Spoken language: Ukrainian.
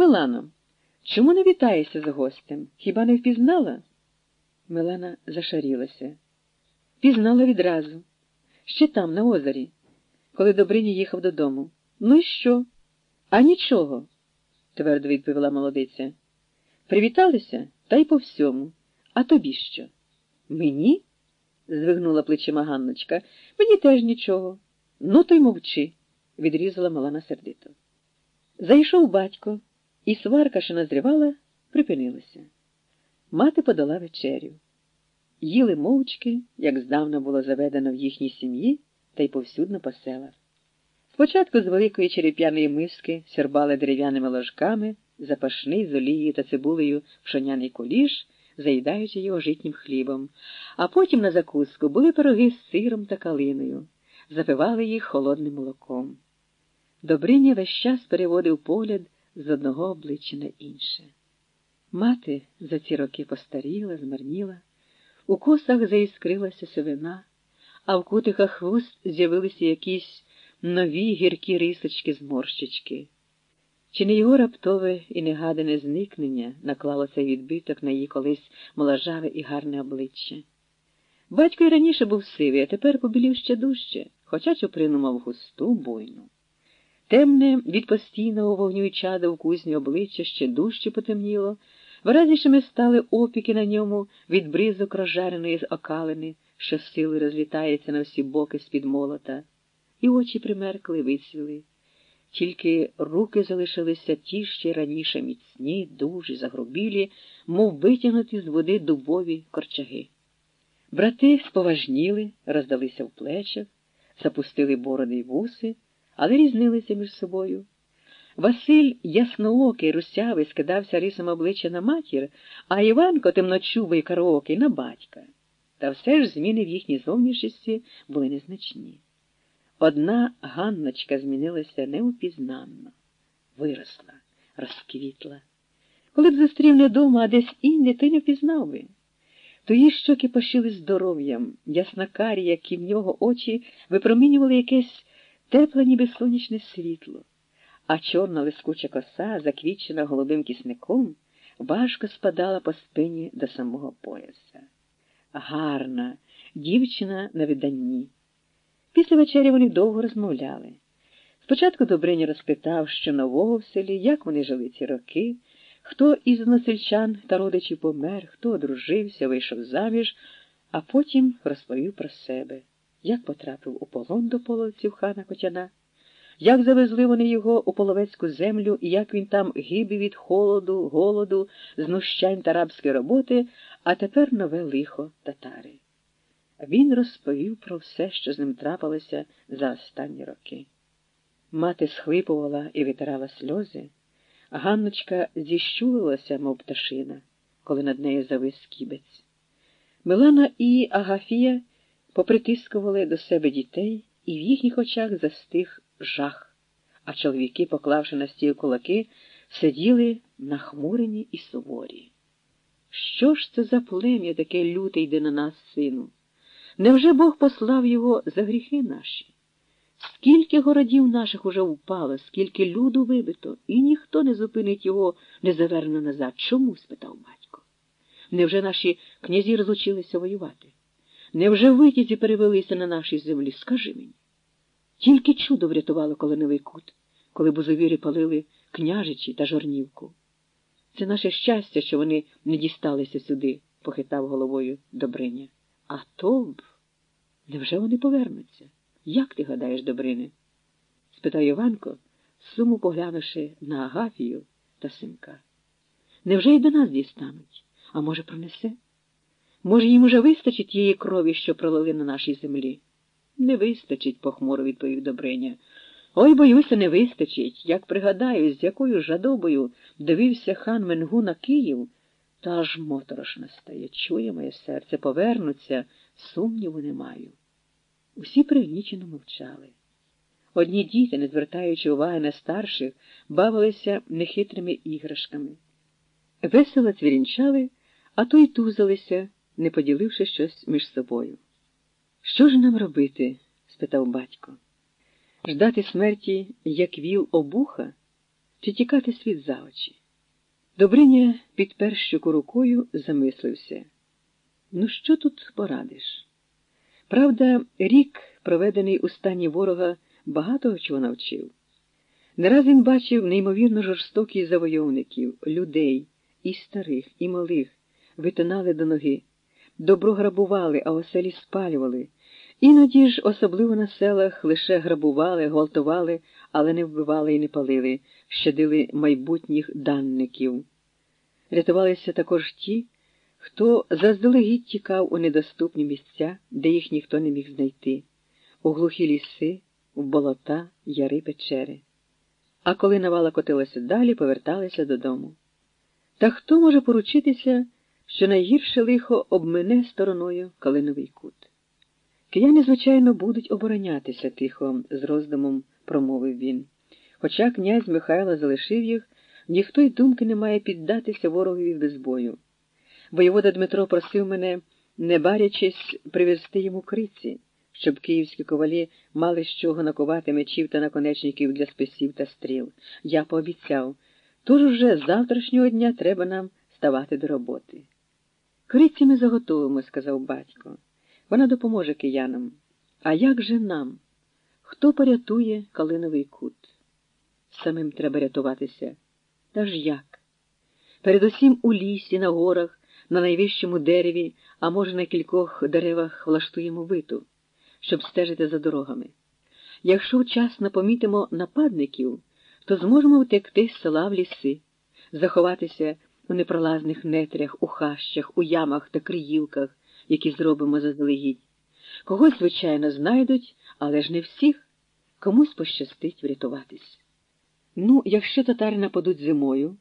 Милано, чому не вітаєшся з гостем? Хіба не впізнала? Милана зашарілася. Пізнала відразу. Ще там, на озері, коли Добриня їхав додому. Ну і що? А нічого, твердо відповіла молодиця. Привіталися та й по всьому. А тобі що? Мені? звигнула плечима Ганночка. Мені теж нічого. Ну, то й мовчи, відрізала Малана сердито. Зайшов батько, і сварка, що назрівала, припинилася. Мати подала вечерю. Їли мовчки, як здавна було заведено в їхній сім'ї, та й повсюдно по селах. Спочатку з великої череп'яної миски сірбали дерев'яними ложками, запашний з олією та цибулею пшоняний куліш, заїдаючи його житнім хлібом, а потім на закуску були пироги з сиром та калиною, запивали їх холодним молоком. Добриня весь час переводив погляд з одного обличчя на інше. Мати за ці роки постаріла, змарніла, у косах заіскрилася сивина, а в кутиках вуст з'явилися якісь нові гіркі рисочки зморщички. Чи не його раптове і негадане зникнення наклало цей відбиток на її колись моложаве і гарне обличчя? Батько й раніше був сивий, а тепер побілів ще дужче, хоча чуприну мав густу, буйну. Темне від постійного вогню чада в кузні обличчя ще дужче потемніло, виразнішими стали опіки на ньому від бризок розжареної з окалини, що сили розлітається на всі боки з-під молота, і очі примеркли, висвіли. Тільки руки залишилися ті ще раніше міцні, дужі, загрубілі, мов витягнуті з води дубові корчаги. Брати споважніли, роздалися в плечах, запустили бороди й вуси, але різнилися між собою. Василь ясноокий, русявий, скидався рисом обличчя на матір, а Іванко темночубий караокий на батька. Та все ж зміни в їхній зовнішності були незначні. Одна Ганночка змінилася неупізнанно, виросла, розквітла. Коли б зустрів не дома, а десь інде, ти не впізнав би. Тої щоки пошили здоров'ям, яснокарі, які в нього очі випромінювали якесь тепле, ніби сонячне світло, а чорна лискуча коса, заквічена голубим кисником, важко спадала по спині до самого пояса. Гарна, дівчина на виданні. Після вечері вони довго розмовляли. Спочатку Добриня розпитав, що нового в селі, як вони жили ці роки, хто із насельчан та родичів помер, хто одружився, вийшов заміж, а потім розповів про себе, як потрапив у полон до половців хана Котяна, як завезли вони його у половецьку землю і як він там гибів від холоду, голоду, знущань та рабської роботи, а тепер нове лихо татари. Він розповів про все, що з ним трапилося за останні роки. Мати схлипувала і витирала сльози, а Ганночка зіщулилася, мов пташина, коли над нею завис кібець. Милана і Агафія попритискували до себе дітей, і в їхніх очах застиг жах, а чоловіки, поклавши на стіл кулаки, сиділи нахмурені і суворі. Що ж це за плем'я таке люте йде на нас, сину? Невже Бог послав його за гріхи наші? Скільки городів наших уже впало, скільки люду вибито, і ніхто не зупинить його, не заверне назад. Чому? спитав батько. Невже наші князі розлучилися воювати? Невже витязі перевелися на нашій землі? Скажи мені. Тільки чудо врятувало колоневий кут, коли бузовірі палили княжичі та жорнівку. Це наше щастя, що вони не дісталися сюди, похитав головою Добриня. А то б. Невже вони повернуться? Як ти гадаєш, Добрине? спитав Іванко, суму поглянувши на Агафію та синка. Невже й до нас дістануть? А може, пронесе? Може, їм уже вистачить тієї крові, що пролили на нашій землі? Не вистачить, похмуро відповів Добриня. Ой, боюся, не вистачить. Як пригадаю, з якою жадобою дивився хан Менгу на Київ, та аж моторошно стає. Чує моє серце, повернуться, сумніву не маю. Усі пригнічено мовчали. Одні діти, не звертаючи уваги на старших, бавилися нехитрими іграшками. Весело цвірінчали, а то й тузалися, не поділивши щось між собою. Що ж нам робити? спитав батько. Ждати смерті, як віл обуха? чи тікати світ за очі. Добриня підпер щоку рукою замислився. Ну, що тут порадиш? Правда, рік, проведений у стані ворога, багато чого навчив. Не раз він бачив неймовірно жорстоких завойовників, людей, і старих, і малих, витинали до ноги, добро грабували, а оселі спалювали. Іноді ж, особливо на селах, лише грабували, гвалтували, але не вбивали і не палили, щадили майбутніх данників. Рятувалися також ті, хто заздалегідь тікав у недоступні місця, де їх ніхто не міг знайти, у глухі ліси, в болота, яри печери. А коли навала котилася далі, поверталися додому. Та хто може поручитися, що найгірше лихо обмине стороною Калиновий кут? Кияни, звичайно, будуть оборонятися тихо, з роздумом промовив він. Хоча князь Михайло залишив їх, ніхто й думки не має піддатися ворогові без бою. Воєвода Дмитро просив мене, не барячись, привезти йому криці, щоб київські ковалі мали з чого накувати мечів та наконечників для списів та стріл. Я пообіцяв, тож уже з завтрашнього дня треба нам ставати до роботи. Криці ми заготовимо, сказав батько. Вона допоможе киянам. А як же нам? Хто порятує Калиновий кут? Самим треба рятуватися. Та ж як? Передусім у лісі, на горах, на найвищому дереві, а може, на кількох деревах влаштуємо виту, щоб стежити за дорогами. Якщо вчасно помітимо нападників, то зможемо втекти з села в ліси, заховатися у непролазних нетрях, у хащах, у ямах та криївках, які зробимо заздалегідь. Когось, звичайно, знайдуть, але ж не всіх, комусь пощастить врятуватись. Ну, якщо татари нападуть зимою,